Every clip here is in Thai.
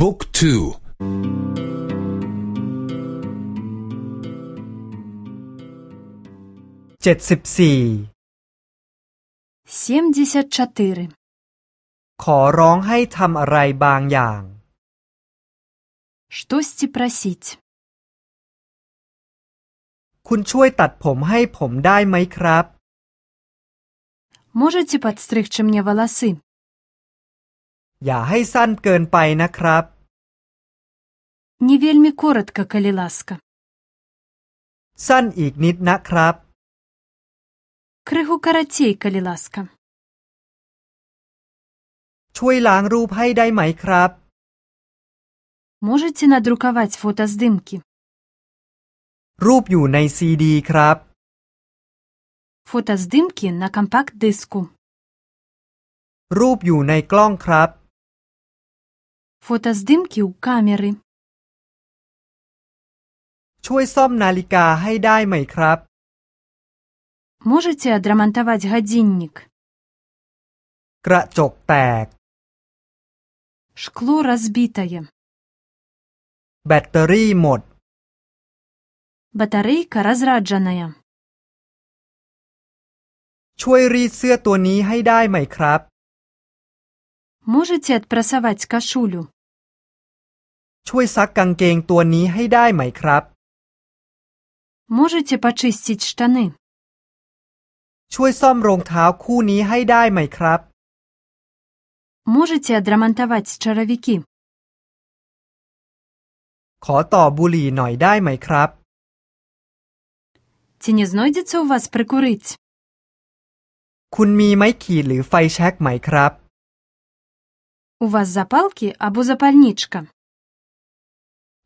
บุ๊กทูเจ็ดสิบสี่ 74. ขอร้องให้ทำอะไรบางอย่าง Штосьці прасіць. คุณช่วยตัดผมให้ผมได้ไหมครับ Можаце падстрыгчы мне валасы? อย่าให้สั้นเกินไปนะครับ Не вельмі коратка, калі ласка. สั้นอีกนิดนะครับ Крыху карацей, калі ласка. ช่วยล้างรูปให้ได้ไหมครับ Можаце надрукаваць фотаздымкі. รูปอยู่ในซีดีครับ Фотаздымкі на кампакт-дыску. รูปอยู่ในกล้องครับ Фотаздымкі ў камеры. ช่วยซ่อมนาฬิกาให้ได้ไหมครับ Можаце адрамантаваць гадзіннік. กระจกแตก Шкло разбітае. แบตเตอรี่หมด Батарэйка разраджаная. ช่วยรีดเสื้อตัวนี้ให้ได้ไหมครับ Можаце адпрасаваць кашулю. ช่วยซักกางเกงตัวนี้ให้ได้ไหมครับ Можаце пачысціць штаны. ช่วยซ่อมรองเท้าคู่นี้ให้ได้ไหมครับ Можаце адрамантаваць чаравікі. ขอต่อบุหรี่หน่อยได้ไหมครับ Ці не знойдзецца ў вас прыкурыць? คุณมีไม้ขีดหรือไฟแช็กไหมครับ У вас запалкі або запальнічка?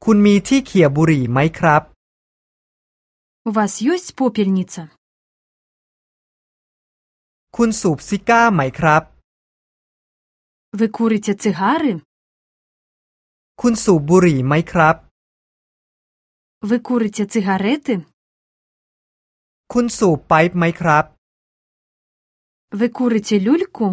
คุณมีที่เขี่ยบุหรี่ไหมครับ У вас ёсць попельніца? คุณสูบซิก้าไหมครับ Вы курыце цыгары? คุณสูบบุหรี่ไหมครับ Вы курыце цыгареты? คุณสูบไปป์ไหมครับ Вы курыце люльку?